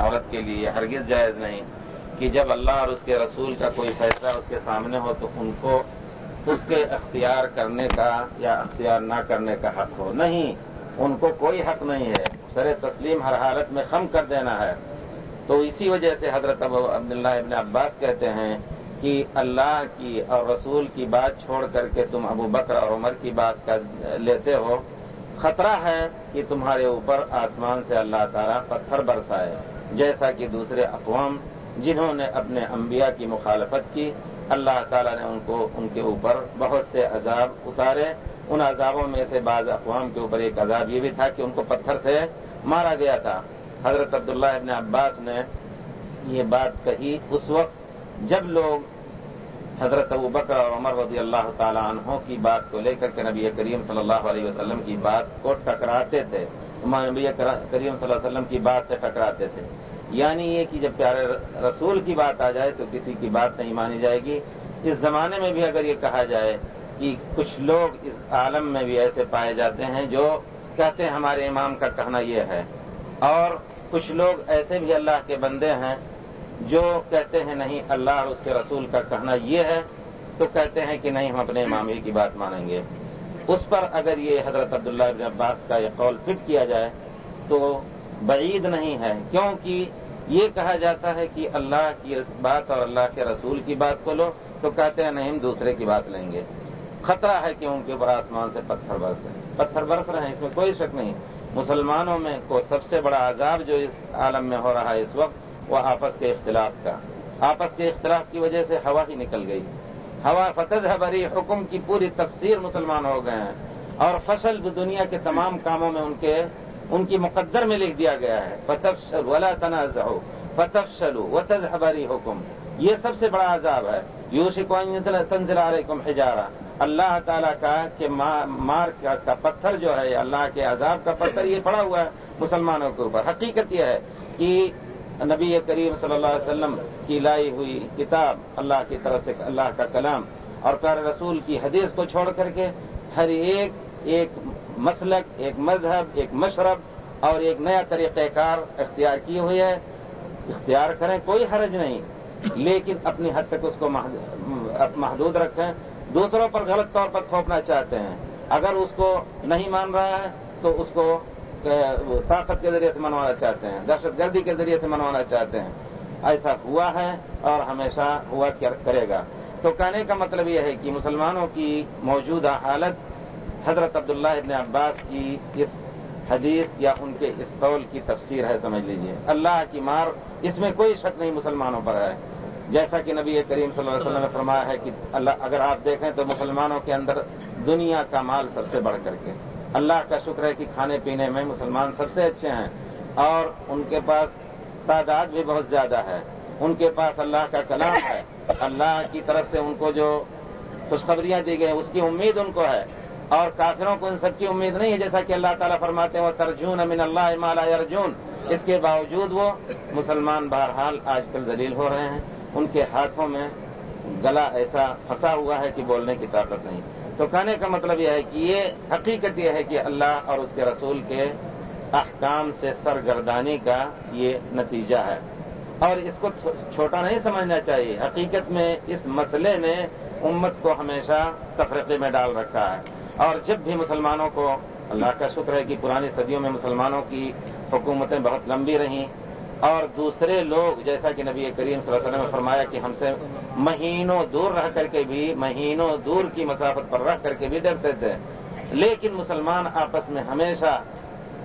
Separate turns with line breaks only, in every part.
عورت کے لیے ہرگز جائز نہیں کہ جب اللہ اور اس کے رسول کا کوئی فیصلہ اس کے سامنے ہو تو ان کو اس کے اختیار کرنے کا یا اختیار نہ کرنے کا حق ہو۔ نہیں، ان کو کوئی حق نہیں ہے۔ سر تسلیم ہر حالت میں خم کر دینا ہے۔ تو اسی وجہ سے حضرت ابو عبداللہ ابن عباس کہتے ہیں کہ اللہ کی اور رسول کی بات چھوڑ کر کے تم ابو بکر اور عمر کی بات لیتے ہو۔ خطرہ ہے کہ تمہارے اوپر آسمان سے اللہ تعالیٰ پتھر برسائے۔ جیسا کہ دوسرے اقوام جنہوں نے اپنے انبیاء کی مخالفت کی، اللہ تعالیٰ نے ان کو ان کے اوپر بہت سے عذاب اتارے۔ ان عذابوں میں سے بعض اقوام کے اوپر ایک عذاب یہ بھی تھا کہ ان کو پتھر سے مارا گیا تھا۔ حضرت عبداللہ ابن عباس نے یہ بات کہی اس وقت جب لوگ حضرت ابو بکر اور عمر رضی اللہ تعالیٰ عنہ کی بات کو لے کر کے نبی کریم صلی اللہ علیہ وسلم کی بات کو ٹکراتے تھے۔ نبی کریم صلی اللہ علیہ وسلم کی بات سے ٹکراتے تھے۔ یعنی یہ کہ جب پیارے رسول کی بات آ جائے تو کسی کی بات نہیں مانی جائے گی۔ اس زمانے میں بھی اگر یہ کہا جائے کہ کچھ لوگ اس عالم میں بھی ایسے پائے جاتے ہیں جو کہتے ہیں ہمارے امام کا کہنا یہ ہے۔ اور کچھ لوگ ایسے بھی اللہ کے بندے ہیں جو کہتے ہیں نہیں، اللہ اور اس کے رسول کا کہنا یہ ہے، تو کہتے ہیں کہ نہیں، ہم اپنے امامی کی بات مانیں گے۔ اس پر اگر یہ حضرت عبداللہ ابن عباس کا یہ قول فٹ کیا جائے تو بعید نہیں ہے، کیونکہ یہ کہا جاتا ہے کہ اللہ کی بات اور اللہ کے رسول کی بات کو لو تو کہتے ہیں نہیں، ہم دوسرے کی بات لیں گے۔ خطرہ ہے کہ ان کے اوپر آسمان سے پتھر برس پتھر برس رہے ہیں، اس میں کوئی شک نہیں۔ مسلمانوں میں کو سب سے بڑا عذاب جو اس عالم میں ہو رہا ہے اس وقت، وہ آپس کے اختلاف کا۔ آپس کے اختلاف کی وجہ سے ہوا ہی نکل گئی۔ ہوا فتح بری حکم کی پوری تفسیر مسلمان ہو گئے ہیں۔ اور فصل بھی دنیا کے تمام کاموں میں ان کے، ان کی مقدر میں لکھ دیا گیا ہے۔ فتف ولا تنازع فتف شلو و حکم۔ یہ سب سے بڑا عذاب ہے۔ یوشی کو تنزل علیکم حجارہ اللہ تعالیٰ کا کہ مار کا پتھر جو ہے اللہ کے عذاب کا پتھر، یہ پڑا ہوا ہے مسلمانوں کے اوپر۔ حقیقت یہ ہے کہ نبی کریم صلی اللہ علیہ وسلم کی لائی ہوئی کتاب اللہ کی طرف سے اللہ کا کلام اور پیر رسول کی حدیث کو چھوڑ کر کے ہر ایک ایک مسلک، ایک مذہب، ایک مشرب اور ایک نیا طریقہ کار اختیار کی ہوئی ہے۔ اختیار کریں، کوئی حرج نہیں۔ لیکن اپنی حد تک اس کو محدود رکھیں۔ دوسروں پر غلط طور پر تھوپنا چاہتے ہیں۔ اگر اس کو نہیں مان رہا ہے تو اس کو طاقت کے ذریعے سے منوانا چاہتے ہیں، دہشت گردی کے ذریعے سے منوانا چاہتے ہیں۔ ایسا ہوا ہے اور ہمیشہ ہوا کرے گا۔ تو کہنے کا مطلب یہ ہے کہ مسلمانوں کی موجودہ حالت حضرت عبداللہ ابن عباس کی اس حدیث یا ان کے اس قول کی تفسیر ہے، سمجھ لیجیے۔ اللہ کی مار اس میں کوئی شک نہیں مسلمانوں پر ہے۔ جیسا کہ نبی کریم صلی اللہ علیہ وسلم نے فرمایا ہے کہ اللہ، اگر آپ دیکھیں تو مسلمانوں کے اندر دنیا کا مال سب سے بڑھ کر کے۔ اللہ کا شکر ہے کہ کھانے پینے میں مسلمان سب سے اچھے ہیں اور ان کے پاس تعداد بھی بہت زیادہ ہے۔ ان کے پاس اللہ کا کلام ہے۔ اللہ کی طرف سے ان کو جو خوشخبریاں دی گئی اس کی امید ان کو ہے۔ اور کافروں کو ان سب کی امید نہیں ہے، جیسا کہ اللہ تعالیٰ فرماتے ہیں وہ ترجون امن اللہ مالا ارجون اس کے باوجود وہ مسلمان بہرحال آج کل ذلیل ہو رہے ہیں۔ ان کے ہاتھوں میں گلا ایسا پھنسا ہوا ہے کہ بولنے کی طاقت نہیں۔ تو کہنے کا مطلب یہ ہے کہ یہ حقیقت یہ ہے کہ اللہ اور اس کے رسول کے احکام سے سرگردانی کا یہ نتیجہ ہے۔ اور اس کو چھوٹا نہیں سمجھنا چاہیے۔ حقیقت میں اس مسئلے نے امت کو ہمیشہ تفریقے میں ڈال رکھا ہے۔ اور جب بھی مسلمانوں کو اللہ کا شکر ہے کہ پرانی صدیوں میں مسلمانوں کی حکومتیں بہت لمبی رہیں اور دوسرے لوگ جیسا کہ نبی کریم صلی اللہ علیہ وسلم نے فرمایا کہ ہم سے مہینوں دور رہ کر کے بھی، مہینوں دور کی مسافت پر رہ کر کے بھی ڈرتے تھے۔ لیکن مسلمان آپس میں ہمیشہ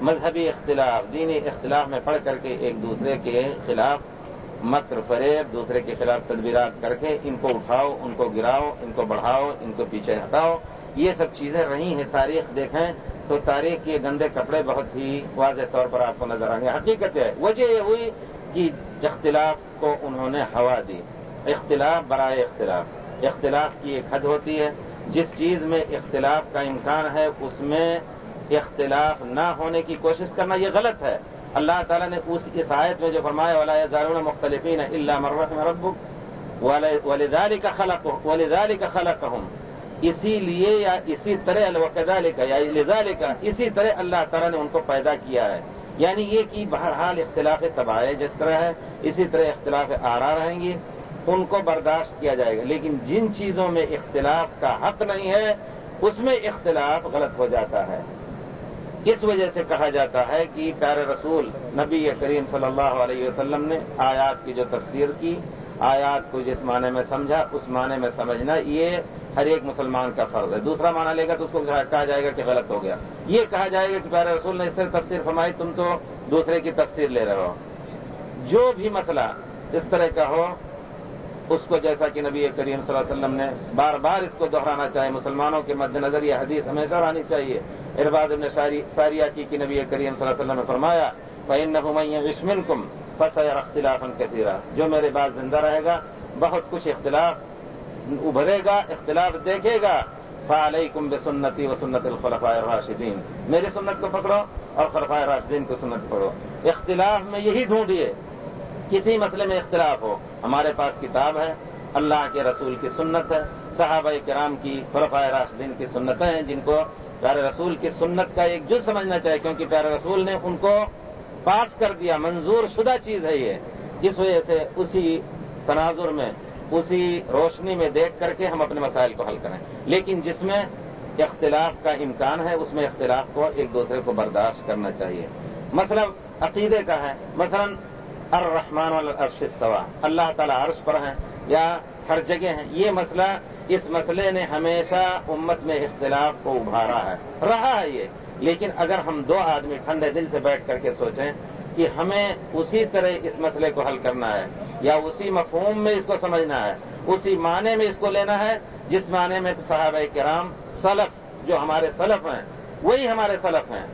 مذہبی اختلاف، دینی اختلاف میں پڑھ کر کے ایک دوسرے کے خلاف مکر فریب، دوسرے کے خلاف تدبیرات کر کے ان کو اٹھاؤ، ان کو گراؤ، ان کو بڑھاؤ، ان کو پیچھے ہٹاؤ۔ یہ سب چیزیں رہی ہیں، تاریخ دیکھیں۔ تو تاریخ کے گندے کپڑے بہت ہی واضح طور پر آپ کو نظر آئیں گے۔ حقیقت ہے۔ وجہ یہ ہوئی کہ اختلاف کو انہوں نے ہوا دی۔ اختلاف برائے اختلاف۔ اختلاف کی ایک حد ہوتی ہے۔ جس چیز میں اختلاف کا امکان ہے، اس میں اختلاف نہ ہونے کی کوشش کرنا یہ غلط ہے۔ اللہ تعالیٰ نے اس اس آیت میں جو فرمایا والا زارون مختلفین اللہ مرت مرب ولیداری کا خلق ولیداری کا خلق ہوں اسی لیے یا اسی طرح الوقدہ لکھا یا لذا لکھا اسی طرح اللہ تعالیٰ نے ان کو پیدا کیا ہے۔ یعنی یہ کہ بہرحال اختلاف تباہ جس طرح ہے، اسی طرح اختلاف آرا رہیں گی ان کو برداشت کیا جائے گا۔ لیکن جن چیزوں میں اختلاف کا حق نہیں ہے، اس میں اختلاف غلط ہو جاتا ہے۔ اس وجہ سے کہا جاتا ہے کہ پیارے رسول نبی کریم صلی اللہ علیہ وسلم نے آیات کی جو تفسیر کی، آیات کو جس معنی میں سمجھا، اس معنی میں سمجھنا یہ ہر ایک مسلمان کا فرض ہے۔ دوسرا معنی لے گا تو اس کو کہا جائے گا کہ غلط ہو گیا۔ یہ کہا جائے گا کہ پیارے رسول نے اس طرح تفسیر فرمائی، تم تو دوسرے کی تفسیر لے رہے ہو۔ جو بھی مسئلہ اس طرح کا ہو، اس کو جیسا کہ نبی کریم صلی اللہ علیہ وسلم نے بار بار اس کو دہرانا چاہے، مسلمانوں کے مد نظر یہ حدیث ہمیشہ رہنی چاہیے۔ ارباد ابن ساریہ کی کہ نبی کریم صلی اللہ علیہ وسلم نے فرمایا بھائی کم فص اختلاف کثیرہ جو میرے بعد زندہ رہے گا، بہت کچھ اختلاف ابھرے گا، اختلاف دیکھے گا۔ فعلیکم بسنتی و سنت الخلفاء راشدین میری سنت کو پکڑو اور خلفاء راشدین کو سنت پکڑو۔ اختلاف میں یہی ڈھونڈیے۔ کسی مسئلے میں اختلاف ہو۔ ہمارے پاس کتاب ہے۔ اللہ کے رسول کی سنت ہے۔ صحابہ کرام کی، خلفاء راشدین کی سنتیں ہیں جن کو پیارے رسول کی سنت کا ایک جز سمجھنا چاہیے، کیونکہ پیارے رسول نے ان کو پاس کر دیا۔ منظور شدہ چیز ہے یہ۔ اس وجہ سے اسی تناظر میں اسی روشنی میں دیکھ کر کے ہم اپنے مسائل کو حل کریں۔ لیکن جس میں اختلاف کا امکان ہے، اس میں اختلاف کو ایک دوسرے کو برداشت کرنا چاہیے۔ مسئلہ عقیدے کا ہے۔ مثلا الرحمن استوا اللہ تعالیٰ عرش پر ہیں یا ہر جگہ ہیں۔ یہ مسئلہ، اس مسئلے نے ہمیشہ امت میں اختلاف کو ابھارا ہے۔ رہا ہے یہ۔ لیکن اگر ہم دو آدمی ٹھنڈے دل سے بیٹھ کر کے سوچیں کہ ہمیں اسی طرح اس مسئلے کو حل کرنا ہے، یا اسی مفہوم میں اس کو سمجھنا ہے، اسی معنی میں اس کو لینا ہے، جس معنی میں صحابہ کرام سلف جو ہمارے سلف ہیں، وہی ہمارے سلف ہیں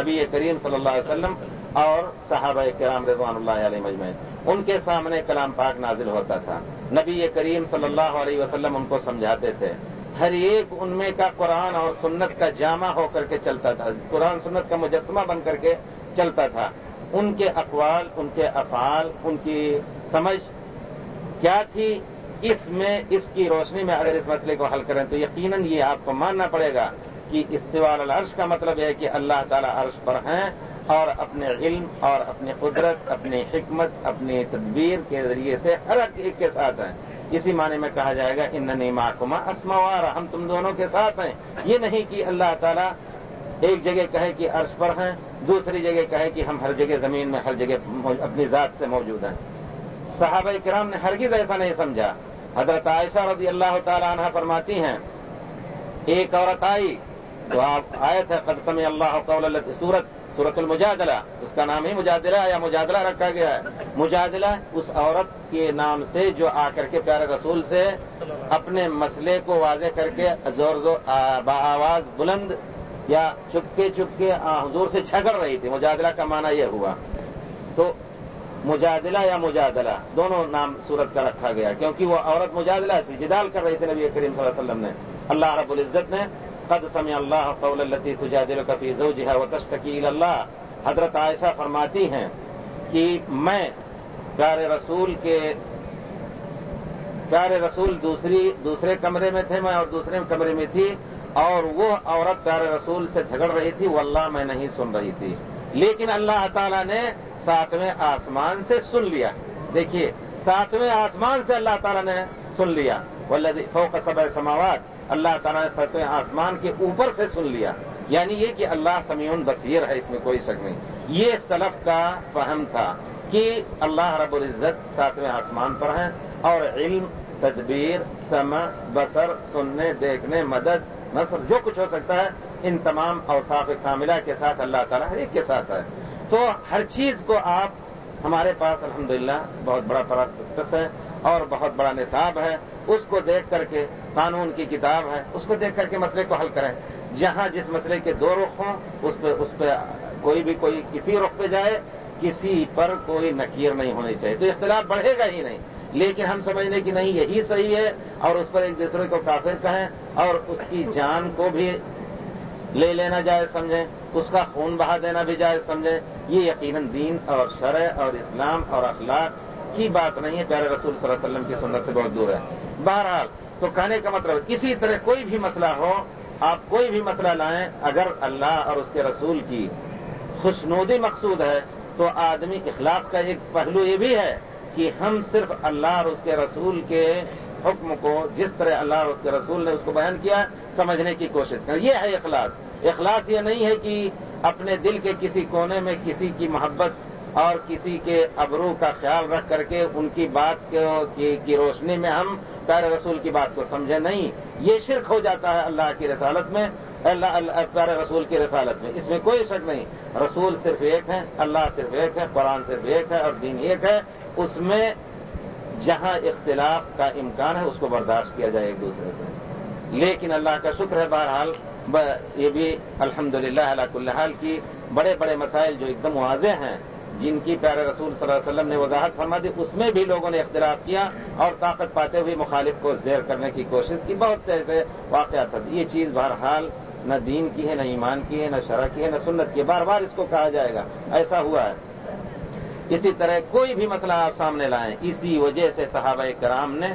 نبی کریم صلی اللہ علیہ وسلم اور صحابہ کرام رضوان اللہ علیہ مجمع ان کے سامنے کلام پاک نازل ہوتا تھا۔ نبی کریم صلی اللہ علیہ وسلم ان کو سمجھاتے تھے۔ ہر ایک ان میں کا قرآن اور سنت کا جامع ہو کر کے چلتا تھا۔ قرآن سنت کا مجسمہ بن کر کے چلتا تھا۔ ان کے اقوال، ان کے افعال، ان کی سمجھ کیا تھی؟ اس میں، اس کی روشنی میں اگر اس مسئلے کو حل کریں تو یقیناً یہ آپ کو ماننا پڑے گا کہ استوال العرش کا مطلب ہے کہ اللہ تعالیٰ عرش پر ہیں اور اپنے علم اور اپنی قدرت، اپنی حکمت، اپنی تدبیر کے ذریعے سے ہر ایک کے ساتھ ہیں۔ اسی معنی میں کہا جائے گا ان نیما کما اسموار ہم تم دونوں کے ساتھ ہیں۔ یہ نہیں کہ اللہ تعالیٰ ایک جگہ کہے کہ عرش پر ہیں دوسری جگہ کہے کہ ہم ہر جگہ زمین میں ہر جگہ اپنی ذات سے موجود ہیں۔ صحابہ کرام نے ہرگز ایسا نہیں سمجھا۔ حضرت عائشہ رضی اللہ تعالی عنہ فرماتی ہیں، ایک عورت آئی تو آپ آئے تھے قدسم اللہ قول سورت سورت المجادلہ۔ اس کا نام ہی مجادلہ یا مجادلہ رکھا گیا ہے؟ مجادلہ اس عورت کے نام سے جو آ کر کے پیارے رسول سے اپنے مسئلے کو واضح کر کے زور زور آواز بلند یا چپکے چپکے حضور سے جھگڑ رہی تھی۔ مجادلہ کا معنی یہ ہوا۔ تو مجادلہ یا مجادلہ، دونوں نام سورت کا رکھا گیا، کیونکہ وہ عورت مجادلہ تھی، جدال کر رہی تھی نبی کریم صلی اللہ علیہ وسلم نے۔ اللہ رب العزت نے، قد سمع اللہ قول التی تجادل کفی زوجها وتشتکی اللہ۔ حضرت عائشہ فرماتی ہیں کہ میں پیارے رسول کے، پیارے رسول دوسری، دوسرے کمرے میں تھے، میں اور دوسرے کمرے میں تھی۔ اور وہ عورت پیارے رسول سے جھگڑ رہی تھی وہ اللہ میں نہیں سن رہی تھی۔ لیکن اللہ تعالیٰ نے ساتویں آسمان سے سن لیا۔ دیکھیے، ساتویں آسمان سے اللہ تعالیٰ نے سن لیا۔ فوق سبع سماوات، اللہ تعالیٰ نے سطح آسمان کے اوپر سے سن لیا۔ یعنی یہ کہ اللہ سمیون بصیر ہے، اس میں کوئی شک نہیں۔ یہ سلف کا فہم تھا کہ اللہ رب العزت ساتویں آسمان پر ہیں اور علم، تدبیر، سمع بسر سننے، دیکھنے، مدد نصر جو کچھ ہو سکتا ہے، ان تمام اوصاف کاملہ کے ساتھ اللہ تعالیٰ ہر ایک کے ساتھ ہے۔ تو ہر چیز کو آپ، ہمارے پاس الحمدللہ بہت بڑا پرست ہے اور بہت بڑا نصاب ہے۔ اس کو دیکھ کر کے قانون کی کتاب ہے، اس کو دیکھ کر کے مسئلے کو حل کریں۔ جہاں جس مسئلے کے دو رخ ہوں، اس پہ اس پہ کوئی بھی کوئی کسی رخ پہ جائے، کسی پر کوئی نکیر نہیں ہونی چاہیے۔ تو اختلاف بڑھے گا ہی نہیں۔ لیکن ہم سمجھنے کی نہیں، یہی صحیح ہے اور اس پر ایک دوسرے کو کافر کہیں اور اس کی جان کو بھی لے لینا جائز سمجھیں، اس کا خون بہا دینا بھی جائز سمجھیں۔ یہ یقیناً دین اور شرع اور اسلام اور اخلاق کی بات نہیں ہے۔ پیارے رسول صلی اللہ علیہ وسلم کی سنت سے بہت دور ہے۔ بہرحال، تو کہنے کا مطلب اسی طرح کوئی بھی مسئلہ ہو، آپ کوئی بھی مسئلہ لائیں، اگر اللہ اور اس کے رسول کی خوشنودی مقصود ہے، تو آدمی اخلاص کا ایک پہلو یہ بھی ہے کہ ہم صرف اللہ اور اس کے رسول کے حکم کو، جس طرح اللہ اور اس کے رسول نے اس کو بیان کیا، سمجھنے کی کوشش کریں۔ یہ ہے اخلاص۔ اخلاص یہ نہیں ہے کہ اپنے دل کے کسی کونے میں کسی کی محبت اور کسی کے ابرو کا خیال رکھ کر کے ان کی بات کی روشنی میں ہم پیر رسول کی بات کو سمجھیں۔ نہیں، یہ شرک ہو جاتا ہے اللہ کی رسالت میں۔ اللہ پیر رسول کی رسالت میں۔ اس میں کوئی شک نہیں۔ رسول صرف ایک ہے اللہ صرف ایک ہے قرآن صرف ایک ہے اور دین ایک ہے۔ اس میں جہاں اختلاف کا امکان ہے، اس کو برداشت کیا جائے ایک دوسرے سے۔ لیکن اللہ کا شکر ہے بہرحال یہ بھی الحمد للہ اللہ الحال کی بڑے بڑے مسائل جو ایک دم واضح ہیں، جن کی پیارے رسول صلی اللہ علیہ وسلم نے وضاحت فرما دی، اس میں بھی لوگوں نے اختلاف کیا اور طاقت پاتے ہوئے مخالف کو زیر کرنے کی کوشش کی۔ بہت سے ایسے واقعات یہ چیز بہرحال نہ دین کی ہے، نہ ایمان کی ہے، نہ شرح کی ہے، نہ سنت کی ہے۔ بار بار اس کو کہا جائے گا۔ ایسا ہوا ہے۔ اسی طرح کوئی بھی مسئلہ آپ سامنے لائیں، اسی وجہ سے صحابہ کرام نے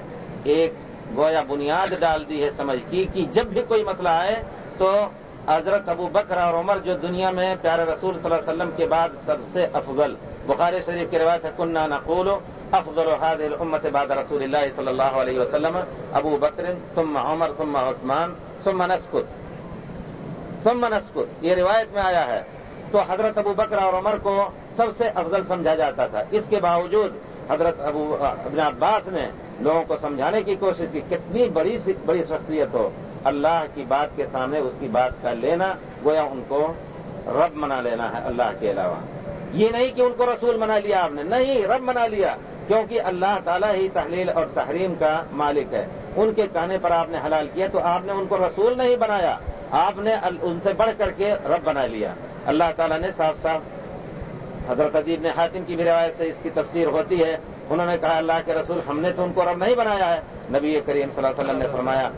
ایک گویا بنیاد ڈال دی ہے سمجھ کی کہ جب بھی کوئی مسئلہ آئے تو حضرت ابو بکر اور عمر جو دنیا میں پیارے رسول صلی اللہ علیہ وسلم کے بعد سب سے افضل، بخاری شریف کی روایت ہے کنہ نقول افضل الحاد الامت بعد رسول اللہ صلی اللہ علیہ وسلم، ابو بکر، ثم عمر، ثم عثمان، ثم نسکت. ثم نسکت یہ روایت میں آیا ہے۔ تو حضرت ابو بکر اور عمر کو سب سے افضل سمجھا جاتا تھا۔ اس کے باوجود حضرت ابو ابن عباس نے لوگوں کو سمجھانے کی کوشش کی، کتنی بڑی بڑی شخصیت ہو۔ اللہ کی بات کے سامنے اس کی بات کا لینا، گویا ان کو رب منا لینا ہے اللہ کے علاوہ۔ یہ نہیں کہ ان کو رسول منا لیا آپ نے۔ نہیں، رب منا لیا، کیونکہ اللہ تعالیٰ ہی تحلیل اور تحریم کا مالک ہے۔ ان کے کہنے پر آپ نے حلال کیا تو آپ نے ان کو رسول نہیں بنایا۔ آپ نے ان سے بڑھ کر کے رب بنا لیا۔ اللہ تعالیٰ نے صاف صاف حضرت عدیب نے حاتم کی بھی روایت سے اس کی تفسیر ہوتی ہے۔ انہوں نے کہا، اللہ کے رسول، ہم نے تو ان کو رب نہیں بنایا ہے۔ نبی کریم صلی اللہ علیہ وسلم نے فرمایا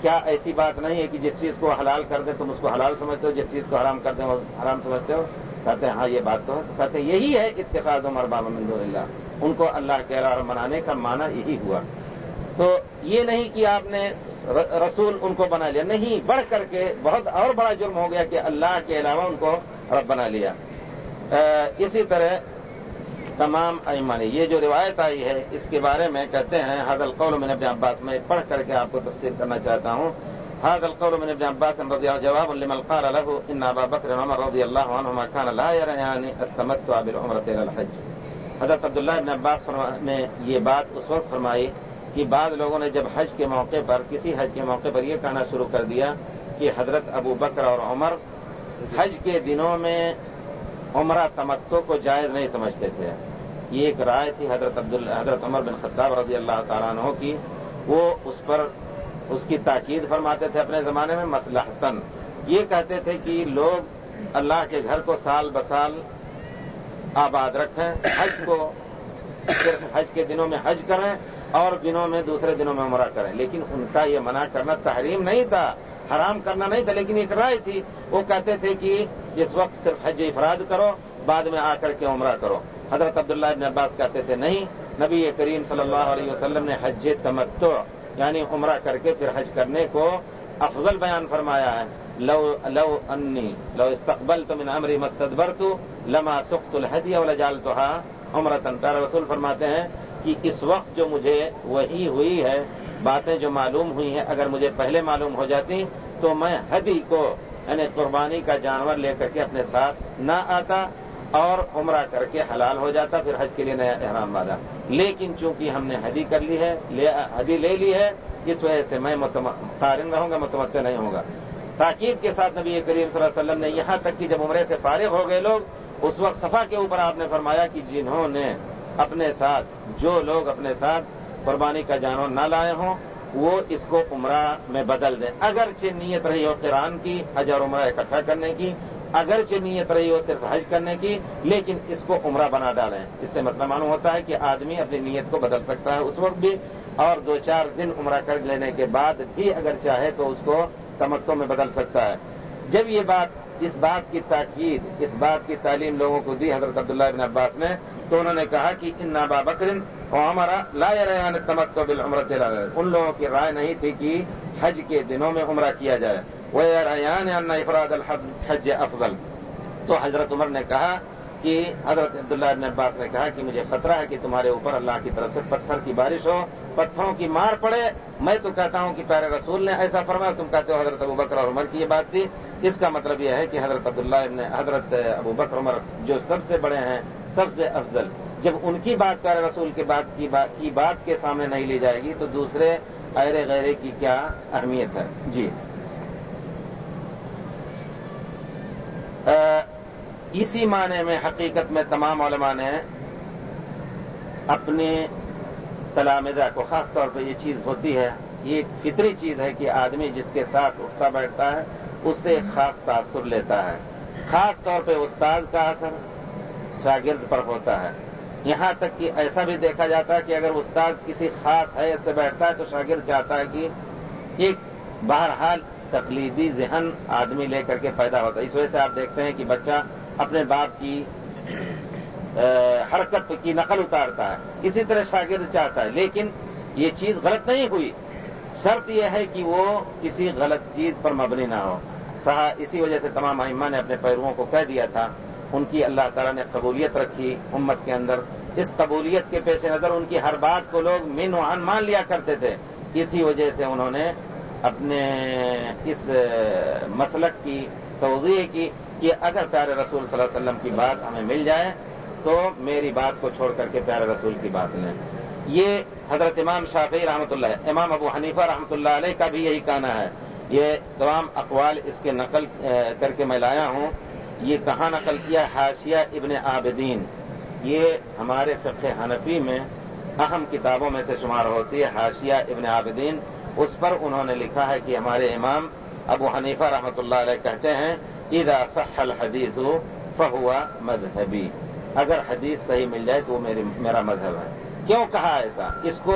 کیا ایسی بات نہیں ہے کہ جس چیز کو حلال کر دیں تم اس کو حلال سمجھتے ہو، جس چیز کو حرام کر دیں وہ حرام سمجھتے ہو؟ کہتے ہیں ہاں یہ بات تو ہے۔ کہتے ہیں، یہی ہے اتخاذ عمر بابا مند اللہ۔ ان کو اللہ کے علاوہ منانے کا معنی یہی ہوا۔ تو یہ نہیں کہ آپ نے رسول ان کو بنا لیا۔ نہیں، بڑھ کر کے بہت اور بڑا جرم ہو گیا کہ اللہ کے علاوہ ان کو رب بنا لیا۔ اسی طرح تمام ایمانی یہ جو روایت آئی ہے، اس کے بارے میں کہتے ہیں حض القول میں ابن عباس۔ میں پڑھ کر کے آپ کو تفصیل کرنا چاہتا ہوں۔ حض القول میں ابن عباس رضی اللہ جواب لمن قال له ان ابا بکر عمر رضی اللہ عنہما كان لا يريان التمتع بالعمرة الى الحج۔ حضرت عبداللہ ابن عباس نے یہ بات اس وقت فرمائی کہ بعض لوگوں نے جب حج کے موقع پر، کسی حج کے موقع پر یہ کہنا شروع کر دیا کہ حضرت ابو بکر اور عمر حج کے دنوں میں عمرہ تمتو کو جائز نہیں سمجھتے تھے۔ یہ ایک رائے تھی حضرت عبد حضرت عمر بن خطاب رضی اللہ تعالیٰ عنہ کی۔ وہ اس پر اس کی تاکید فرماتے تھے اپنے زمانے میں مسلحتن یہ کہتے تھے کہ لوگ اللہ کے گھر کو سال بسال آباد رکھیں، حج کو صرف حج کے دنوں میں حج کریں اور دنوں میں دوسرے دنوں میں عمرہ کریں۔ لیکن ان کا یہ منع کرنا تحریم نہیں تھا، حرام کرنا نہیں تھا، لیکن ایک رائے تھی۔ وہ کہتے تھے کہ اس وقت صرف حج افراد کرو، بعد میں آ کر کے عمرہ کرو۔ حضرت عبداللہ ابن عباس کہتے تھے، نہیں، نبی کریم صلی اللہ علیہ وسلم نے حج تمتع یعنی عمرہ کر کے پھر حج کرنے کو افضل بیان فرمایا ہے۔ لو لو انی، لو استقبل تو من امری مستدبر تو لما سخت الحدی اور جال تو عمرتن پیارا رسول فرماتے ہیں کہ اس وقت جو مجھے وہی ہوئی ہے، باتیں جو معلوم ہوئی ہیں، اگر مجھے پہلے معلوم ہو جاتی تو میں حدی کو یعنی قربانی کا جانور لے کر کے اپنے ساتھ نہ آتا اور عمرہ کر کے حلال ہو جاتا، پھر حج کے لیے نیا احرام باندھا۔ لیکن چونکہ ہم نے حدی کر لی ہے حدی لے لی ہے، اس وجہ سے میں قارن رہوں گا، متمتع نہیں ہوں گا۔ تاکید کے ساتھ نبی کریم صلی اللہ علیہ وسلم نے یہاں تک کہ جب عمرے سے فارغ ہو گئے لوگ، اس وقت صفا کے اوپر آپ نے فرمایا کہ جنہوں نے اپنے ساتھ، جو لوگ اپنے ساتھ قربانی کا جانور نہ لائے ہوں، وہ اس کو عمرہ میں بدل دیں۔ اگرچہ نیت رہی ہو قرآن کی، حج اور عمرہ اکٹھا کرنے کی، اگرچہ نیت رہی ہو صرف حج کرنے کی، لیکن اس کو عمرہ بنا ڈالیں۔ اس سے مطلب معلوم ہوتا ہے کہ آدمی اپنی نیت کو بدل سکتا ہے اس وقت بھی، اور دو چار دن عمرہ کر لینے کے بعد بھی اگر چاہے تو اس کو تمکتوں میں بدل سکتا ہے۔ جب یہ بات، اس بات کی تاکید، اس بات کی تعلیم لوگوں کو دی، حضرت عبداللہ بن عباس نے تو انہوں نے کہا کہ ان نابا بکرن اور ہمارا لا ریان تمک تو عمرت ان لوگوں کی رائے نہیں تھی کہ حج کے دنوں میں عمرہ کیا جائے۔ وہ ریان افراد الحج افضل۔ تو حضرت عمر نے کہا کہ حضرت عبداللہ ابن عباس نے کہا کہ مجھے خطرہ ہے کہ تمہارے اوپر اللہ کی طرف سے پتھر کی بارش ہو، پتھروں کی مار پڑے۔ میں تو کہتا ہوں کہ پیارے رسول نے ایسا فرمایا، تم کہتے ہو حضرت ابو بکر اور عمر کی یہ بات تھی۔ اس کا مطلب یہ ہے کہ حضرت عبداللہ ابن حضرت ابو بکر عمر جو سب سے بڑے ہیں سب سے افضل۔ جب ان کی بات پیارے رسول کی بات کی بات کے سامنے نہیں لی جائے گی، تو دوسرے ایرے غیرے کی کیا اہمیت ہے؟ جی۔ اسی معنی میں حقیقت میں تمام علماء نے اپنے تلامزہ کو، خاص طور پہ یہ چیز ہوتی ہے، یہ ایک فطری چیز ہے کہ آدمی جس کے ساتھ اٹھتا بیٹھتا ہے اس سے خاص تاثر لیتا ہے۔ خاص طور پہ استاد کا اثر شاگرد پر ہوتا ہے۔ یہاں تک کہ ایسا بھی دیکھا جاتا ہے کہ اگر استاد کسی خاص حیث سے بیٹھتا ہے تو شاگرد چاہتا ہے کہ ایک بہرحال تقلیدی ذہن آدمی لے کر کے پیدا ہوتا ہے۔ اس وجہ سے آپ دیکھتے ہیں کہ بچہ اپنے باپ کی حرکت کی نقل اتارتا ہے۔ اسی طرح شاگرد چاہتا ہے۔ لیکن یہ چیز غلط نہیں ہوئی۔ شرط یہ ہے کہ وہ کسی غلط چیز پر مبنی نہ ہو۔ سہا اسی وجہ سے تمام ائمہ نے اپنے پیرووں کو کہہ دیا تھا ان کی اللہ تعالیٰ نے قبولیت رکھی امت کے اندر۔ اس قبولیت کے پیش نظر ان کی ہر بات کو لوگ مین و مان لیا کرتے تھے۔ اسی وجہ سے انہوں نے اپنے اس مسلک کی توضیع کی کہ اگر پیارے رسول صلی اللہ علیہ وسلم کی بات ہمیں مل جائے تو میری بات کو چھوڑ کر کے پیارے رسول کی بات لیں۔ یہ حضرت امام شافی رحمۃ اللہ امام ابو حنیفہ رحمۃ اللہ علیہ کا بھی یہی کہنا ہے۔ یہ تمام اقوال اس کے نقل کر کے میں لایا ہوں۔ یہ کہاں نقل کیا حاشیہ ابن عابدین۔ یہ ہمارے فقہ حنفی میں اہم کتابوں میں سے شمار ہوتی ہے، حاشیہ ابن عابدین۔ اس پر انہوں نے لکھا ہے کہ ہمارے امام ابو حنیفہ رحمۃ اللہ علیہ کہتے ہیں، اذا صح الحدیث فہوا مذہبی اگر حدیث صحیح مل جائے تو وہ میرا مذہب ہے۔ کیوں کہا ایسا؟ اس کو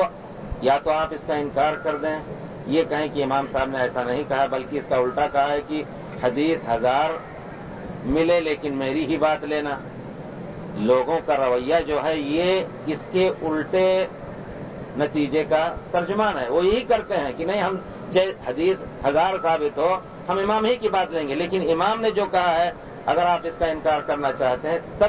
یا تو آپ اس کا انکار کر دیں۔ یہ کہیں کہ امام صاحب نے ایسا نہیں کہا، بلکہ اس کا الٹا کہا ہے کہ حدیث ہزار ملے لیکن میری ہی بات لینا۔ لوگوں کا رویہ جو ہے یہ اس کے الٹے نتیجے کا ترجمان ہے۔ وہ یہی کرتے ہیں کہ نہیں، ہم حدیث ہزار ثابت ہو، ہم امام ہی کی بات لیں گے۔ لیکن امام نے جو کہا ہے، اگر آپ اس کا انکار کرنا چاہتے ہیں، تب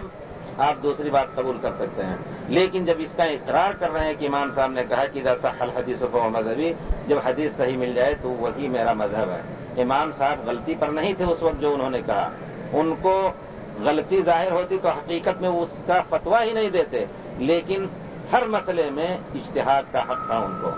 آپ دوسری بات قبول کر سکتے ہیں۔ لیکن جب اس کا اقرار کر رہے ہیں کہ امام صاحب نے کہا کہ جیسا حل حدیث و مذہبی، جب حدیث صحیح مل جائے تو وہی میرا مذہب ہے۔ امام صاحب غلطی پر نہیں تھے اس وقت جو انہوں نے کہا۔ ان کو غلطی ظاہر ہوتی تو حقیقت میں اس کا فتوا ہی نہیں دیتے، لیکن ہر مسئلے میں اشتہاد کا حق تھا ان کو۔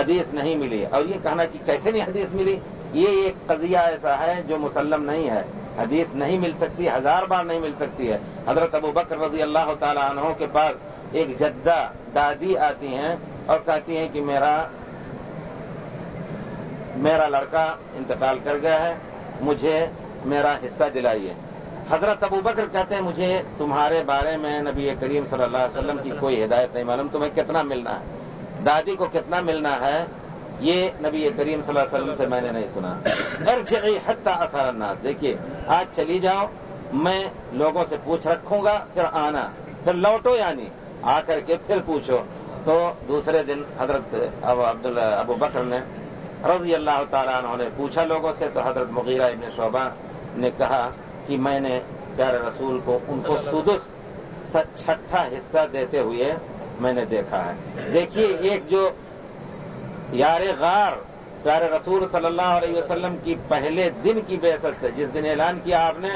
حدیث نہیں ملی۔ اور یہ کہنا کہ کیسے نہیں حدیث ملی؟ یہ ایک قضیہ ایسا ہے جو مسلم نہیں ہے۔ حدیث نہیں مل سکتی، ہزار بار نہیں مل سکتی ہے۔ حضرت ابو بکر رضی اللہ تعالی عنہ کے پاس ایک جدہ دادی آتی ہیں اور کہتی ہیں کہ میرا میرا لڑکا انتقال کر گیا ہے، مجھے میرا حصہ دلائیے۔ حضرت ابو بکر کہتے ہیں، مجھے تمہارے بارے میں نبی کریم صلی اللہ علیہ وسلم کی کوئی ہدایت نہیں معلوم، تمہیں کتنا ملنا ہے؟ دادی کو کتنا ملنا ہے؟ یہ نبی کریم صلی اللہ علیہ وسلم سے میں نے نہیں سنا۔ ارجعی حتی اثر الناس۔ دیکھیے، آج چلی جاؤ، میں لوگوں سے پوچھ رکھوں گا، پھر آنا۔ پھر لوٹو یعنی آ کر کے پھر پوچھو۔ تو دوسرے دن حضرت عبد ابو بکر نے رضی اللہ تعالیٰ عنہ نے پوچھا لوگوں سے، تو حضرت مغیرہ ابن شعبہ نے کہا کہ میں نے پیارے رسول کو ان کو سدس چھٹا حصہ دیتے ہوئے میں نے دیکھا ہے۔ دیکھیے ایک جو یار غار پیارے رسول صلی اللہ علیہ وسلم کی پہلے دن کی بے سے جس دن اعلان کیا آپ نے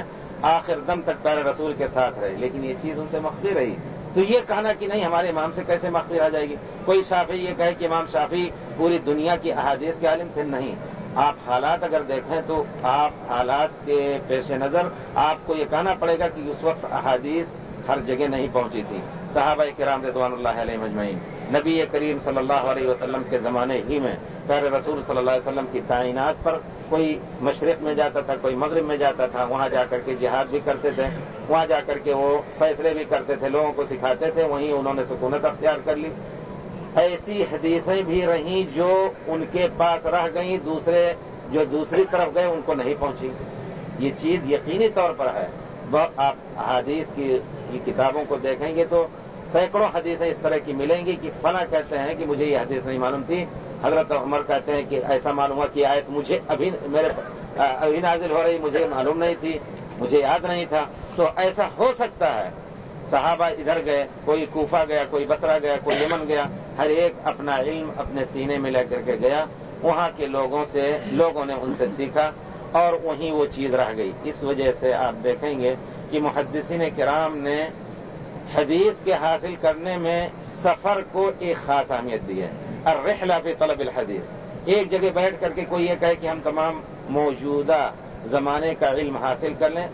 آخر دم تک پیارے رسول کے ساتھ رہے۔ لیکن یہ چیز ان سے مخفی رہی۔ تو یہ کہنا کہ نہیں ہمارے امام سے کیسے مخفی آ جائے گی؟ کوئی شافی یہ کہے کہ امام شافی پوری دنیا کی احادیث کے عالم تھے؟ نہیں۔ آپ حالات اگر دیکھیں تو آپ حالات کے پیش نظر آپ کو یہ کہنا پڑے گا کہ اس وقت احادیث ہر جگہ نہیں پہنچی تھی۔ صحابہ کرام رضوان اللہ علیہ مجمعین نبی کریم صلی اللہ علیہ وسلم کے زمانے ہی میں پیر رسول صلی اللہ علیہ وسلم کی تعینات پر کوئی مشرق میں جاتا تھا، کوئی مغرب میں جاتا تھا، وہاں جا کر کے جہاد بھی کرتے تھے، وہاں جا کر کے وہ فیصلے بھی کرتے تھے، لوگوں کو سکھاتے تھے، وہیں انہوں نے سکونت اختیار کر لی۔ ایسی حدیثیں بھی رہیں جو ان کے پاس رہ گئیں، دوسرے جو دوسری طرف گئے، ان کو نہیں پہنچی یہ چیز یقینی طور پر ہے۔ آپ حدیث کی کتابوں کو دیکھیں گے تو سینکڑوں حدیثیں اس طرح کی ملیں گی کہ فلاں کہتے ہیں کہ مجھے یہ حدیث نہیں معلوم تھی۔ حضرت عمر کہتے ہیں کہ ایسا معلوم ہوا کہ آیت مجھے ابھی میرے ابھی نازل ہو رہی، مجھے معلوم نہیں تھی، مجھے یاد نہیں تھا۔ تو ایسا ہو سکتا ہے۔ صحابہ ادھر گئے، کوئی کوفہ گیا، کوئی بسرا گیا، کوئی یمن گیا۔ ہر ایک اپنا علم، اپنے سینے میں لے کر کے گیا۔ وہاں کے لوگوں سے، لوگوں نے ان سے سیکھا اور وہیں وہ چیز رہ گئی۔ اس وجہ سے آپ دیکھیں گے کہ محدثین کرام نے حدیث کے حاصل کرنے میں سفر کو ایک خاص اہمیت دی ہے۔ اور رحلہ پہ طلب الحدیث۔ ایک جگہ بیٹھ کر کے کوئی یہ کہے کہ ہم تمام موجودہ زمانے کا علم حاصل کر لیں۔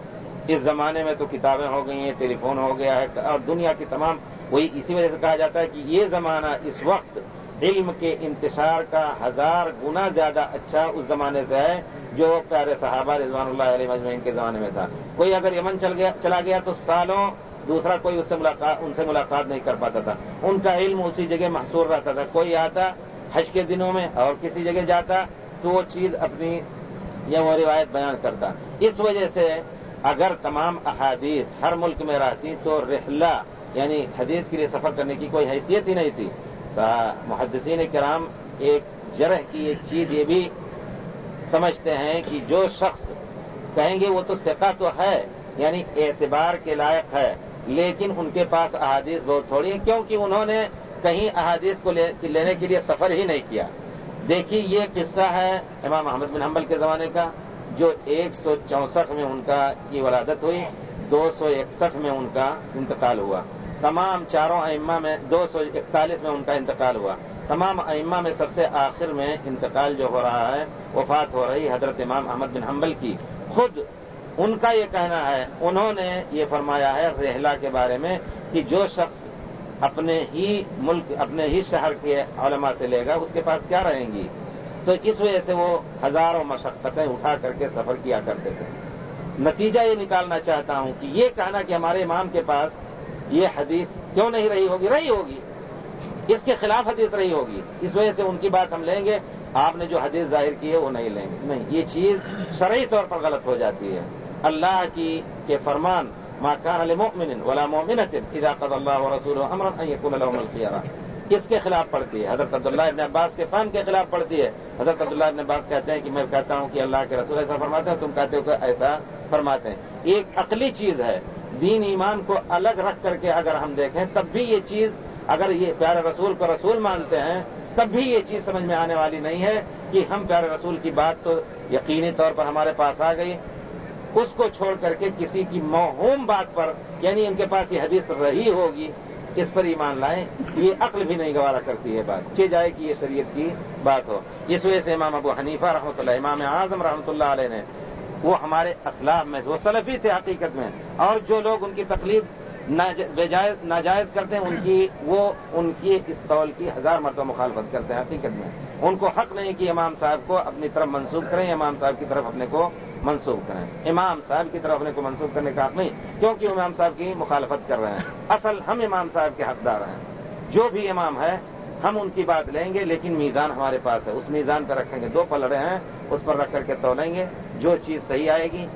اس زمانے میں تو کتابیں ہو گئی ہیں، ٹیلی فون ہو گیا ہے اور دنیا کی تمام وہی اسی وجہ سے کہا جاتا ہے کہ یہ زمانہ اس وقت علم کے انتشار کا ہزار گنا زیادہ اچھا اس زمانے سے ہے جو پیارے صحابہ رضوان اللہ علیہ مجمعین کے زمانے میں تھا۔ کوئی اگر یمن چل گیا، چلا گیا تو سالوں دوسرا کوئی اس سے ملاقات، ان سے ملاقات نہیں کر پاتا تھا۔ ان کا علم اسی جگہ محصور رہتا تھا۔ کوئی آتا حج کے دنوں میں اور کسی جگہ جاتا تو وہ چیز اپنی یا وہ روایت بیان کرتا۔ اس وجہ سے اگر تمام احادیث ہر ملک میں رہتی تو رحلہ یعنی حدیث کے لیے سفر کرنے کی کوئی حیثیت ہی نہیں تھی۔ محدثین کرام ایک جرح کی ایک چیز یہ بھی سمجھتے ہیں کہ جو شخص کہیں گے وہ تو سکا تو ہے یعنی اعتبار کے لائق ہے، لیکن ان کے پاس احادیث بہت تھوڑی ہے کیونکہ انہوں نے کہیں احادیث کو لینے کے لیے سفر ہی نہیں کیا۔ دیکھیے یہ قصہ ہے امام محمد بن حنبل کے زمانے کا، جو ایک سو چونسٹھ میں ان کا کی ولادت ہوئی، دو سو اکسٹھ میں ان کا انتقال ہوا۔ تمام چاروں ائمہ میں دو سو اکتالیس میں ان کا انتقال ہوا۔ تمام ائمہ میں سب سے آخر میں انتقال جو ہو رہا ہے، وفات ہو رہی حضرت امام احمد بن حنبل کی۔ خود ان کا یہ کہنا ہے، انہوں نے یہ فرمایا ہے رحلہ کے بارے میں کہ جو شخص اپنے ہی ملک، اپنے ہی شہر کے علماء سے لے گا، اس کے پاس کیا رہیں گی؟ تو اس وجہ سے وہ ہزاروں مشقتیں اٹھا کر کے سفر کیا کرتے تھے۔ نتیجہ یہ نکالنا چاہتا ہوں کہ یہ کہنا کہ ہمارے امام کے پاس یہ حدیث کیوں نہیں رہی ہوگی؟ رہی ہوگی۔ اس کے خلاف حدیث رہی ہوگی۔ اس وجہ سے ان کی بات ہم لیں گے۔ آپ نے جو حدیث ظاہر کی ہے وہ نہیں لیں گے۔ نہیں، یہ چیز شرعی طور پر غلط ہو جاتی ہے۔ اللہ کی کے فرمان کان المؤمن ولا مؤمنة اذا قضى الله ورسوله اس کے خلاف پڑتی ہے۔ حضرت عبداللہ ابن عباس کے فن کے خلاف پڑتی ہے۔ حضرت عبداللہ ابن عباس کہتے ہیں کہ میں کہتا ہوں کہ اللہ کے رسول ایسا فرماتے ہیں تم کہتے ہو کہ ایسا فرماتے ہیں۔ ایک عقلی چیز ہے۔ دین ایمان کو الگ رکھ کر کے اگر ہم دیکھیں، تب بھی یہ چیز اگر یہ پیارے رسول کو رسول مانتے ہیں، تب بھی یہ چیز سمجھ میں آنے والی نہیں ہے کہ ہم پیارے رسول کی بات تو یقینی طور پر ہمارے پاس آ گئی۔ اس کو چھوڑ کر کے کسی کی موہوم بات پر یعنی ان کے پاس یہ حدیث رہی ہوگی، اس پر ایمان لائیں، یہ عقل بھی نہیں گوارا کرتی ہے بات۔ چی جائے کہ یہ شریعت کی بات ہو۔ اس وجہ سے امام ابو حنیفہ رحمۃ اللہ، امام اعظم رحمۃ اللہ علیہ نے وہ ہمارے اسلام میں وہ سلفی تھے حقیقت میں۔ اور جو لوگ ان کی تکلیف ناجائز کرتے ہیں، ان کی، وہ ان کی اس قول کی ہزار مرتبہ مخالفت کرتے ہیں حقیقت میں۔ ان کو حق نہیں کہ امام صاحب کو اپنی طرف منسوخ کریں، امام صاحب کی طرف اپنے کو منسوخ کریں۔ امام صاحب کی طرف اپنے کو منسوخ کرنے کا حق نہیں، کیونکہ امام صاحب کی مخالفت کر رہے ہیں۔ اصل ہم امام صاحب کے حقدار ہیں۔ جو بھی امام ہے، ہم ان کی بات لیں گے، لیکن میزان ہمارے پاس ہے۔ اس میزان پہ رکھیں گے، دو پلڑے ہیں، اس پر رکھ کر کے تولیں گے۔ جو چیز صحیح آئے گی۔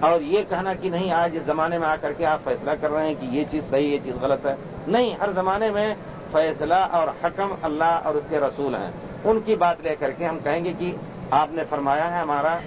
اور یہ کہنا کہ نہیں، آج اس زمانے میں آ کر کے آپ فیصلہ کر رہے ہیں کہ یہ چیز صحیح یہ چیز غلط ہے۔ نہیں، ہر زمانے میں فیصلہ اور حکم اللہ اور اس کے رسول ہیں۔ ان کی بات لے کر کے ہم کہیں گے کہ آپ نے فرمایا ہے ہمارا،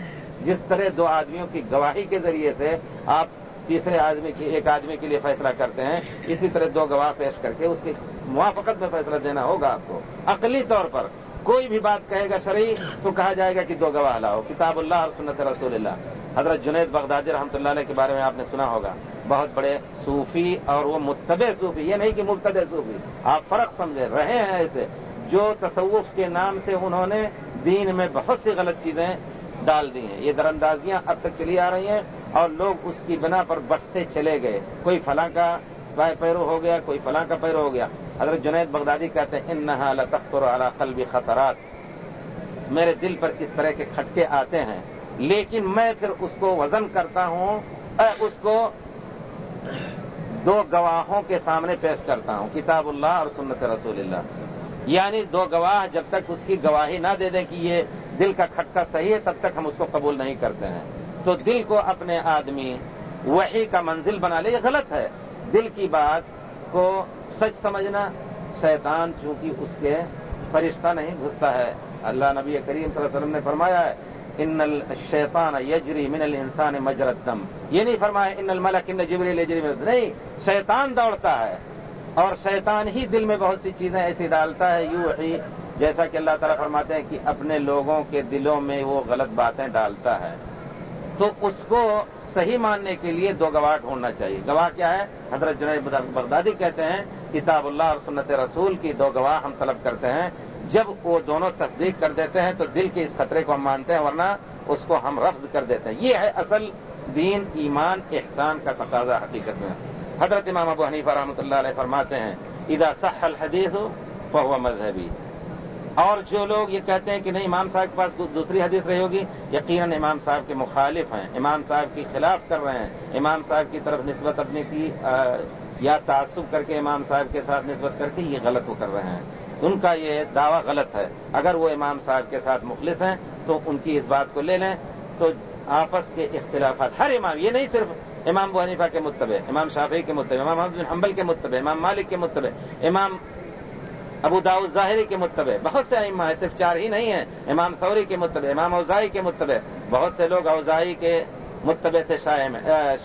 جس طرح دو آدمیوں کی گواہی کے ذریعے سے آپ تیسرے آدمی کی، ایک آدمی کے لیے فیصلہ کرتے ہیں، اسی طرح دو گواہ پیش کر کے اس کی موافقت میں فیصلہ دینا ہوگا آپ کو۔ عقلی طور پر کوئی بھی بات کہے گا شرعی تو کہا جائے گا کہ دو گواہ لاؤ، کتاب اللہ اور سنت رسول اللہ۔ حضرت جنید بغدادی رحمۃ اللہ علیہ کے بارے میں آپ نے سنا ہوگا۔ بہت بڑے صوفی اور وہ متبع صوفی، یہ نہیں کہ مبتد صوفی، آپ فرق سمجھے، رہے ہیں ایسے جو تصوف کے نام سے انہوں نے دین میں بہت سی غلط چیزیں ڈال دی ہیں۔ یہ دراندازیاں اب تک چلی آ رہی ہیں اور لوگ اس کی بنا پر بٹتے چلے گئے۔ کوئی فلاں کا پیرو ہو گیا، کوئی فلاں کا پیرو ہو گیا۔ حضرت جنید بغدادی کہتے ہیں ان نہ تختر اعلیٰ قلبی خطرات. میرے دل پر اس طرح کے کھٹکے آتے ہیں، لیکن میں پھر اس کو وزن کرتا ہوں اس کو دو گواہوں کے سامنے پیش کرتا ہوں، کتاب اللہ اور سنت رسول اللہ۔ یعنی دو گواہ جب تک اس کی گواہی نہ دے دیں کہ یہ دل کا کھٹکا صحیح ہے، تب تک ہم اس کو قبول نہیں کرتے ہیں۔ تو دل کو اپنے آدمی وہی کا منزل بنا لے، یہ غلط ہے۔ دل کی بات کو سچ سمجھنا شیطان چونکہ اس کے فرشتہ نہیں گھستا ہے۔ اللہ نبی کریم صلی اللہ علیہ وسلم نے فرمایا ہے، ان الشیطان یجری من الانسان مجرد دم یہ نہیں فرمایا، ان الملک ان جبری یجری من نہیں، شیطان دوڑتا ہے اور شیطان ہی دل میں بہت سی چیزیں ایسی ڈالتا ہے، یوں ہی جیسا کہ اللہ تعالیٰ فرماتے ہیں کہ اپنے لوگوں کے دلوں میں وہ غلط باتیں ڈالتا ہے۔ تو اس کو صحیح ماننے کے لیے دو گواہ ڈھونڈنا چاہیے۔ گواہ کیا ہے؟ حضرت جنید بغدادی کہتے ہیں، کتاب اللہ اور سنت رسول کی دو گواہ ہم طلب کرتے ہیں۔ جب وہ دونوں تصدیق کر دیتے ہیں تو دل کے اس خطرے کو ہم مانتے ہیں، ورنہ اس کو ہم رفض کر دیتے ہیں۔ یہ ہے اصل دین، ایمان، احسان کا تقاضا حقیقت میں۔ حضرت امام ابو حنیفہ رحمۃ اللہ علیہ فرماتے ہیں ادا صح الحدیث ہو مذہبی اور جو لوگ یہ کہتے ہیں کہ نہیں، امام صاحب کے پاس دوسری حدیث رہی ہوگی، یقیناً امام صاحب کے مخالف ہیں، امام صاحب کے خلاف کر رہے ہیں، امام صاحب کی طرف نسبت اپنے کی یا تعصب کر کے امام صاحب کے ساتھ نسبت کر کے یہ غلط وہ کر رہے ہیں۔ ان کا یہ دعویٰ غلط ہے۔ اگر وہ امام صاحب کے ساتھ مخلص ہیں، تو ان کی اس بات کو لے لیں۔ تو آپس کے اختلافات، ہر امام، یہ نہیں صرف امام بو حنیفہ کے متبع، امام شافی کے متبع، امام محمد بن حنبل کے متبع، امام مالک کے متبع، امام ابو داؤد ظاہری کے متبع، بہت سے اما صرف چار ہی نہیں ہیں، امام ثوری کے متبع، امام اوزائی کے متبع، بہت سے لوگ اوزائی کے متبع تھے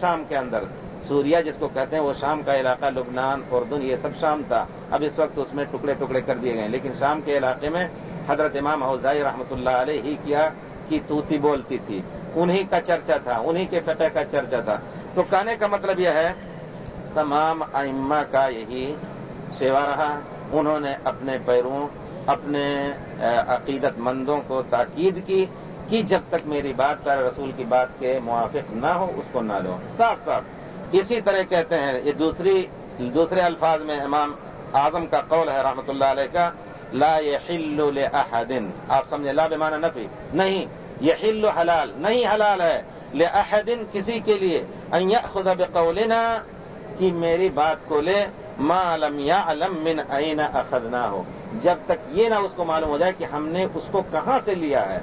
شام کے اندر۔ سوریا جس کو کہتے ہیں، وہ شام کا علاقہ لبنان، اردن، یہ سب شام تھا۔ اب اس وقت اس میں ٹکڑے ٹکڑے کر دیے گئے، لیکن شام کے علاقے میں حضرت امام اوزائی رحمۃ اللہ علیہ ہی کیا کی توتی بولتی تھی۔ انہی کا چرچا تھا، انہی کے فتح کا چرچا تھا۔ تو کہنے کا مطلب یہ ہے، تمام ائمہ کا یہی سیوا رہا۔ انہوں نے اپنے پیروں اپنے عقیدت مندوں کو تاکید کی کہ جب تک میری بات پر رسول کی بات کے موافق نہ ہو، اس کو نہ لو۔ صاف صاف۔ اسی طرح کہتے ہیں، یہ دوسری، دوسرے الفاظ میں امام اعظم کا قول ہے رحمۃ اللہ علیہ کا، لا يحل لاحد آپ سمجھے لا بمانا نفی۔ نہیں یہ حلال۔ نہیں حلال ہے۔ لاحد کسی کے لیے۔ خدا بقولنا کہ میری بات کو لے۔ ما لم یا علم من عین اخذنا ہو جب تک یہ نہ اس کو معلوم ہو جائے کہ ہم نے اس کو کہاں سے لیا ہے۔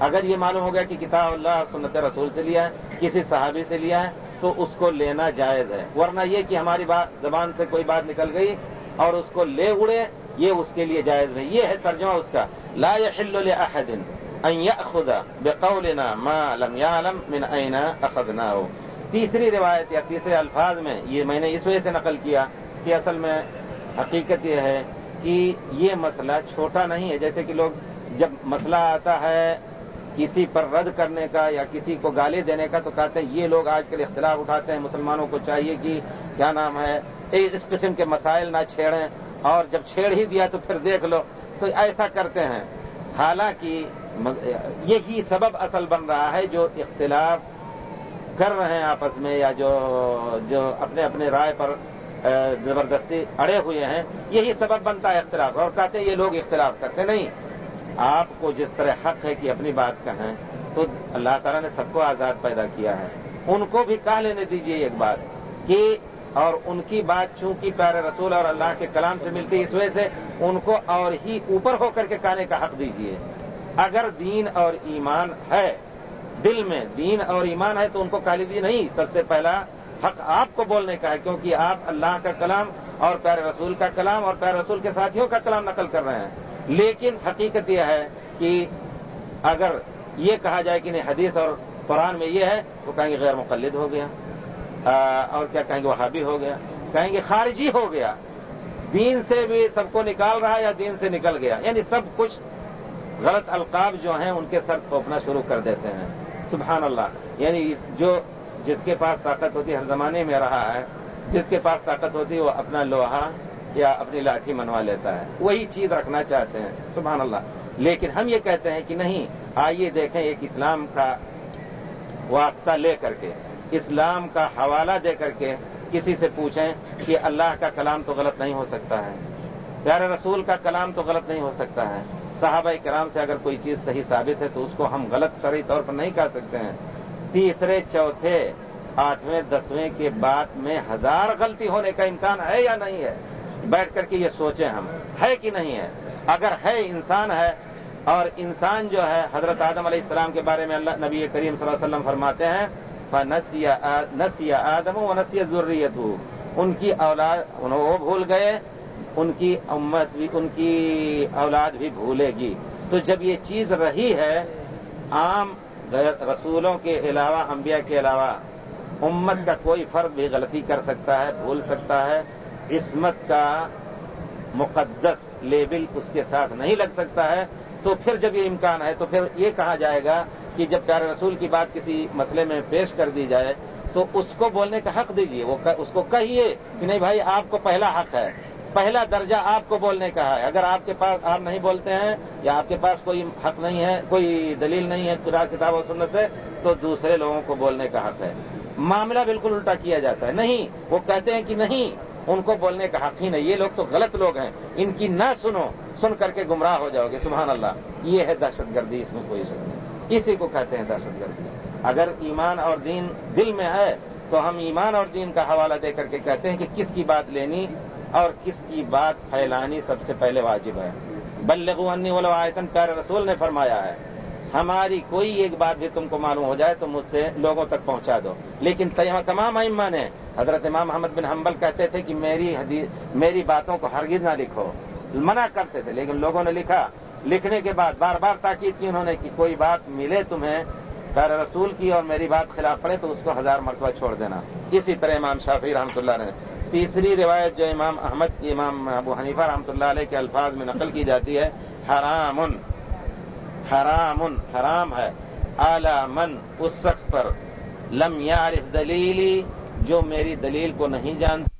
اگر یہ معلوم ہو گیا کہ کتاب اللہ سنت رسول سے لیا ہے، کسی صحابی سے لیا ہے، تو اس کو لینا جائز ہے۔ ورنہ یہ کہ ہماری بات زبان سے کوئی بات نکل گئی اور اس کو لے اڑے، یہ اس کے لیے جائز نہیں۔ یہ ہے ترجمہ اس کا۔ لا يحل لاحد ان ياخذ بقولنا ما لم يعلم من اين اخذناه تیسری روایت یا تیسرے الفاظ میں یہ میں نے اس وجہ سے نقل کیا کہ اصل میں حقیقت یہ ہے کہ یہ مسئلہ چھوٹا نہیں ہے۔ جیسے کہ لوگ جب مسئلہ آتا ہے کسی پر رد کرنے کا یا کسی کو گالی دینے کا تو کہتے ہیں یہ لوگ آج کل اختلاف اٹھاتے ہیں۔ مسلمانوں کو چاہیے کہ کیا نام ہے اس قسم کے مسائل نہ چھیڑیں۔ اور جب چھیڑ ہی دیا تو پھر دیکھ لو۔ تو ایسا کرتے ہیں۔ حالانکہ یہی سبب اصل بن رہا ہے جو اختلاف کر رہے ہیں آپس میں یا جو جو اپنے اپنے رائے پر زبردستی اڑے ہوئے ہیں۔ یہی سبب بنتا ہے اختلاف۔ اور کہتے ہیں یہ لوگ اختلاف کرتے نہیں۔ آپ کو جس طرح حق ہے کہ اپنی بات کہیں، تو اللہ تعالیٰ نے سب کو آزاد پیدا کیا ہے۔ ان کو بھی کہہ لینے دیجیے ایک بات کہ، اور ان کی بات چونکہ پیارے رسول اور اللہ کے کلام سے ملتی اس وجہ سے ان کو اور ہی اوپر ہو کر کے کہنے کا حق دیجیے اگر دین اور ایمان ہے، دل میں دین اور ایمان ہے، تو ان کو کہہ لیجیے نہیں۔ سب سے پہلا حق آپ کو بولنے کا ہے، کیونکہ آپ اللہ کا کلام اور پیر رسول کا کلام اور پیر رسول کے ساتھیوں کا کلام نقل کر رہے ہیں۔ لیکن حقیقت یہ ہے کہ اگر یہ کہا جائے کہ نہیں حدیث اور قرآن میں یہ ہے تو کہیں گے غیر مقلد ہو گیا اور کیا کہیں گے وہابی ہو گیا، کہیں گے خارجی ہو گیا۔ دین سے بھی سب کو نکال رہا یا دین سے نکل گیا؟ یعنی سب کچھ غلط القاب جو ہیں، ان کے سر تھوپنا شروع کر دیتے ہیں۔ سبحان اللہ۔ یعنی جو جس کے پاس طاقت ہوتی ہر زمانے میں رہا ہے، جس کے پاس طاقت ہوتی وہ اپنا لوہا یا اپنی لاٹھی منوا لیتا ہے۔ وہی چیز رکھنا چاہتے ہیں، سبحان اللہ۔ لیکن ہم یہ کہتے ہیں کہ نہیں، آئیے دیکھیں ایک اسلام کا واسطہ لے کر کے، اسلام کا حوالہ دے کر کے کسی سے پوچھیں کہ اللہ کا کلام تو غلط نہیں ہو سکتا ہے۔ پیارے رسول کا کلام تو غلط نہیں ہو سکتا ہے۔ صحابہ کرام سے اگر کوئی چیز صحیح ثابت ہے تو اس کو ہم غلط شرعی طور پر نہیں کہہ سکتے ہیں۔ تیسرے چوتھے آٹھویں دسویں کے بعد میں ہزار غلطی ہونے کا امکان ہے یا نہیں ہے؟ بیٹھ کر کے یہ سوچیں ہم، ہے کہ نہیں ہے؟ اگر ہے، انسان ہے، اور انسان جو ہے، حضرت آدم علیہ السلام کے بارے میں اللہ، نبی کریم صلی اللہ علیہ وسلم فرماتے ہیں نسی آدم و نسی ضروریت ان کی اولاد وہ بھول گئے، ان کی امت بھی، ان کی اولاد بھی بھولے گی۔ تو جب یہ چیز رہی ہے، عام رسولوں کے علاوہ، انبیاء کے علاوہ امت کا کوئی فرد بھی غلطی کر سکتا ہے، بھول سکتا ہے، عصمت کا مقدس لیبل اس کے ساتھ نہیں لگ سکتا ہے، تو پھر جب یہ امکان ہے، تو پھر یہ کہا جائے گا کہ جب پیارے رسول کی بات کسی مسئلے میں پیش کر دی جائے، تو اس کو بولنے کا حق دیجیے وہ اس کو کہیے کہ نہیں بھائی، آپ کو پہلا حق ہے۔ پہلا درجہ آپ کو بولنے کا ہے۔ اگر آپ کے پاس آپ نہیں بولتے ہیں یا آپ کے پاس کوئی حق نہیں ہے، کوئی دلیل نہیں ہے قرآن، کتاب و سننے سے، تو دوسرے لوگوں کو بولنے کا حق ہے۔ معاملہ بالکل الٹا کیا جاتا ہے۔ نہیں، وہ کہتے ہیں کہ نہیں، ان کو بولنے کا حق ہی نہیں۔ یہ لوگ تو غلط لوگ ہیں۔ ان کی نہ سنو، سن کر کے گمراہ ہو جاؤ گے۔ سبحان اللہ، یہ ہے دہشت گردی، اس میں کوئی شک نہیں۔ اسی کو کہتے ہیں دہشت گردی۔ اگر ایمان اور دین دل میں ہے، تو ہم ایمان اور دین کا حوالہ دے کر کے کہتے ہیں کہ کس کی بات لینی اور کس کی بات پھیلانی سب سے پہلے واجب ہے۔ بلغو انی ولو آیتن، پیارے رسول نے فرمایا ہے، ہماری کوئی ایک بات بھی تم کو معلوم ہو جائے تو مجھ سے لوگوں تک پہنچا دو۔ لیکن تمام ائمہ نے، حضرت امام محمد بن حنبل کہتے تھے کہ میری حدیث میری باتوں کو ہرگز نہ لکھو۔ منع کرتے تھے، لیکن لوگوں نے لکھا۔ لکھنے کے بعد بار بار تاکید کی انہوں نے کہ کوئی بات ملے تمہیں پیر رسول کی اور میری بات خلاف پڑے تو اس کو ہزار مرتبہ چھوڑ دینا۔ اسی طرح امام شافی رحمۃ اللہ نے تیسری روایت جو امام احمد کی امام ابو حنیفہ رحمۃ اللہ علیہ کے الفاظ میں نقل کی جاتی ہے، حرام حرام حرام ہے۔ اعلی من، اس شخص پر، لم یعرف دلیلی، جو میری دلیل کو نہیں جانتا